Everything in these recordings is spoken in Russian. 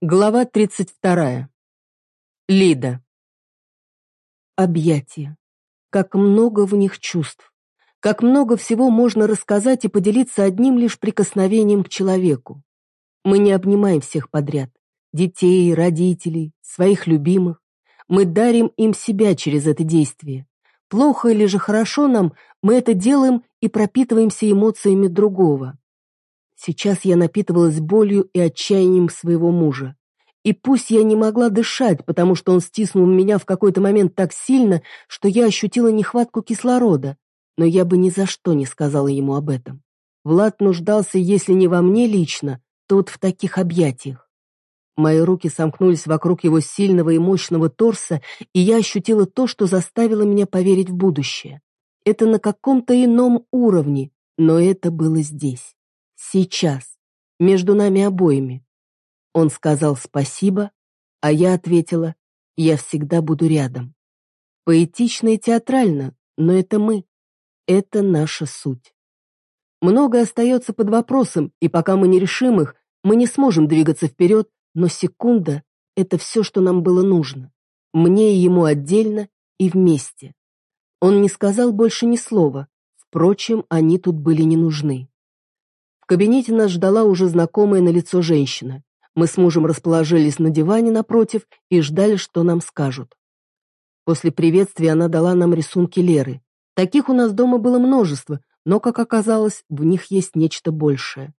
Глава 32. Лида. Объятия. Как много в них чувств. Как много всего можно рассказать и поделиться одним лишь прикосновением к человеку. Мы не обнимаем всех подряд. Детей, родителей, своих любимых. Мы дарим им себя через это действие. Плохо или же хорошо нам, мы это делаем и пропитываемся эмоциями другого. Сейчас я напитывалась болью и отчаянием своего мужа. И пусть я не могла дышать, потому что он стиснул меня в какой-то момент так сильно, что я ощутила нехватку кислорода, но я бы ни за что не сказала ему об этом. Влад нуждался, если не во мне лично, то вот в таких объятиях. Мои руки сомкнулись вокруг его сильного и мощного торса, и я ощутила то, что заставило меня поверить в будущее. Это на каком-то ином уровне, но это было здесь. Сейчас. Между нами обоими. Он сказал спасибо, а я ответила, я всегда буду рядом. Поэтично и театрально, но это мы. Это наша суть. Многое остается под вопросом, и пока мы не решим их, мы не сможем двигаться вперед, но секунда — это все, что нам было нужно. Мне и ему отдельно и вместе. Он не сказал больше ни слова, впрочем, они тут были не нужны кабинете нас ждала уже знакомая на лицо женщина. Мы с мужем расположились на диване напротив и ждали, что нам скажут. После приветствия она дала нам рисунки Леры. Таких у нас дома было множество, но, как оказалось, в них есть нечто большее.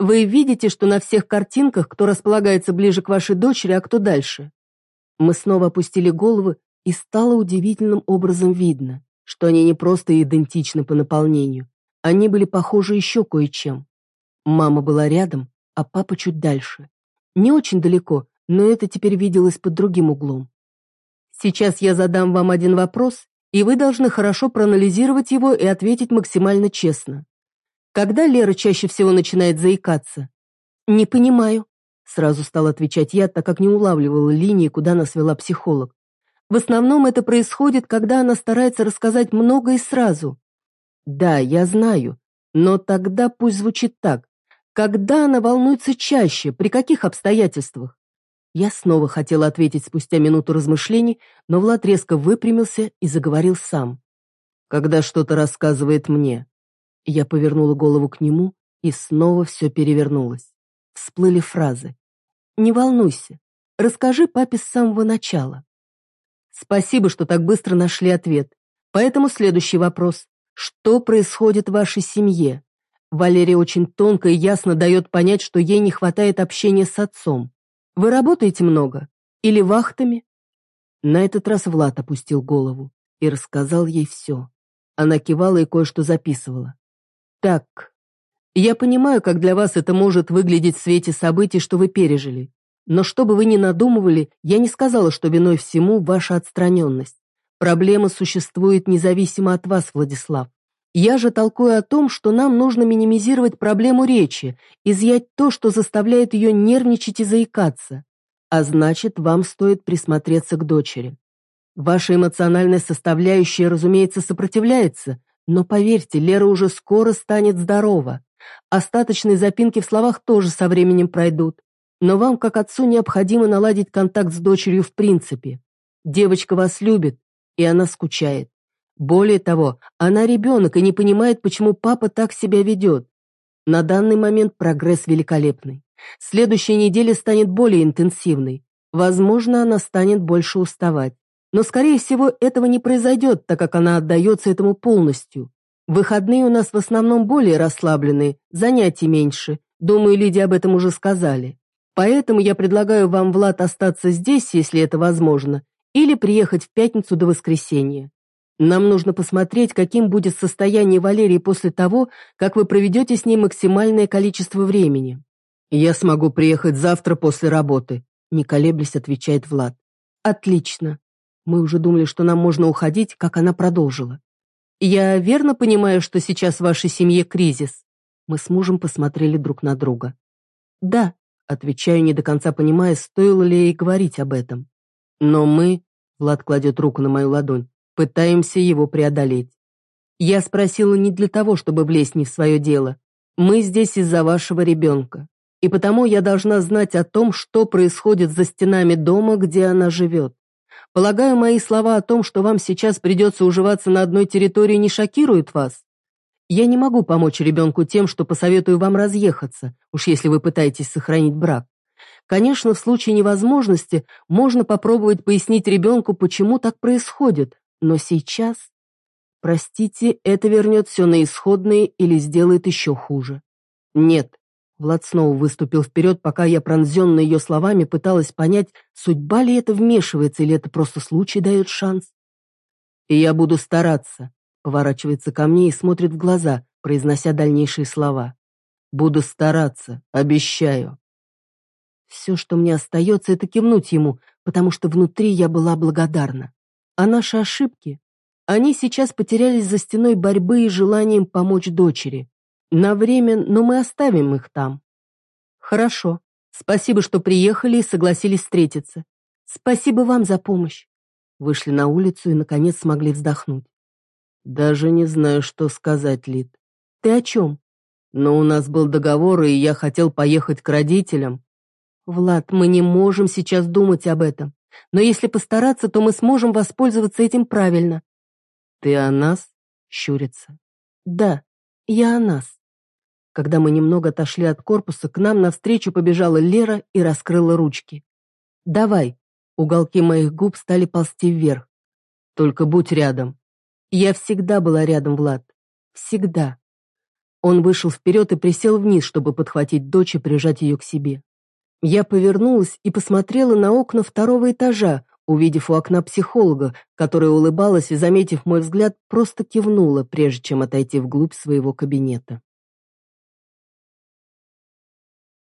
Вы видите, что на всех картинках, кто располагается ближе к вашей дочери, а кто дальше? Мы снова опустили головы, и стало удивительным образом видно, что они не просто идентичны по наполнению, они были похожи еще кое-чем. Мама была рядом, а папа чуть дальше. Не очень далеко, но это теперь виделось под другим углом. Сейчас я задам вам один вопрос, и вы должны хорошо проанализировать его и ответить максимально честно. Когда Лера чаще всего начинает заикаться? Не понимаю. Сразу стал отвечать я, так как не улавливала линии, куда нас вела психолог. В основном это происходит, когда она старается рассказать много и сразу. Да, я знаю, но тогда пусть звучит так. Когда она волнуется чаще, при каких обстоятельствах? Я снова хотела ответить спустя минуту размышлений, но Влад резко выпрямился и заговорил сам. Когда что-то рассказывает мне. Я повернула голову к нему, и снова все перевернулось. Всплыли фразы. «Не волнуйся. Расскажи папе с самого начала». Спасибо, что так быстро нашли ответ. Поэтому следующий вопрос. Что происходит в вашей семье? Валерия очень тонко и ясно дает понять, что ей не хватает общения с отцом. Вы работаете много? Или вахтами? На этот раз Влад опустил голову и рассказал ей все. Она кивала и кое-что записывала. Так, я понимаю, как для вас это может выглядеть в свете событий, что вы пережили. Но что бы вы ни надумывали, я не сказала, что виной всему ваша отстраненность. Проблема существует независимо от вас, Владислав. Я же толкую о том, что нам нужно минимизировать проблему речи, изъять то, что заставляет ее нервничать и заикаться. А значит, вам стоит присмотреться к дочери. Ваша эмоциональная составляющая, разумеется, сопротивляется, но поверьте, Лера уже скоро станет здорова. Остаточные запинки в словах тоже со временем пройдут. Но вам, как отцу, необходимо наладить контакт с дочерью в принципе. Девочка вас любит, и она скучает. Более того, она ребенок и не понимает, почему папа так себя ведет. На данный момент прогресс великолепный. Следующая неделя станет более интенсивной. Возможно, она станет больше уставать. Но, скорее всего, этого не произойдет, так как она отдается этому полностью. Выходные у нас в основном более расслабленные, занятий меньше. Думаю, Лидия об этом уже сказали. Поэтому я предлагаю вам, Влад, остаться здесь, если это возможно, или приехать в пятницу до воскресенья. Нам нужно посмотреть, каким будет состояние Валерии после того, как вы проведете с ней максимальное количество времени. Я смогу приехать завтра после работы, не колеблясь, отвечает Влад. Отлично. Мы уже думали, что нам можно уходить, как она продолжила. Я верно понимаю, что сейчас в вашей семье кризис? Мы с мужем посмотрели друг на друга. Да, отвечаю, не до конца понимая, стоило ли ей говорить об этом. Но мы, Влад кладет руку на мою ладонь, пытаемся его преодолеть. Я спросила не для того, чтобы влезть не в свое дело. Мы здесь из-за вашего ребенка. И потому я должна знать о том, что происходит за стенами дома, где она живет. Полагаю, мои слова о том, что вам сейчас придется уживаться на одной территории, не шокируют вас? Я не могу помочь ребенку тем, что посоветую вам разъехаться, уж если вы пытаетесь сохранить брак. Конечно, в случае невозможности можно попробовать пояснить ребенку, почему так происходит, но сейчас... Простите, это вернет все на исходные или сделает еще хуже. Нет. Влад снова выступил вперед, пока я, пронзенная ее словами, пыталась понять, судьба ли это вмешивается или это просто случай дает шанс. И я буду стараться. Поворачивается ко мне и смотрит в глаза, произнося дальнейшие слова. Буду стараться, обещаю. Все, что мне остается, это кивнуть ему, потому что внутри я была благодарна. А наши ошибки? Они сейчас потерялись за стеной борьбы и желанием помочь дочери. На время, но мы оставим их там. Хорошо. Спасибо, что приехали и согласились встретиться. Спасибо вам за помощь. Вышли на улицу и, наконец, смогли вздохнуть. Даже не знаю, что сказать, Лид. Ты о чем? Но у нас был договор, и я хотел поехать к родителям. Влад, мы не можем сейчас думать об этом. Но если постараться, то мы сможем воспользоваться этим правильно. Ты о нас? Щурится. Да, я о нас. Когда мы немного отошли от корпуса, к нам навстречу побежала Лера и раскрыла ручки. «Давай». Уголки моих губ стали ползти вверх. «Только будь рядом». Я всегда была рядом, Влад. Всегда. Он вышел вперед и присел вниз, чтобы подхватить дочь и прижать ее к себе. Я повернулась и посмотрела на окна второго этажа, увидев у окна психолога, которая улыбалась и, заметив мой взгляд, просто кивнула, прежде чем отойти вглубь своего кабинета.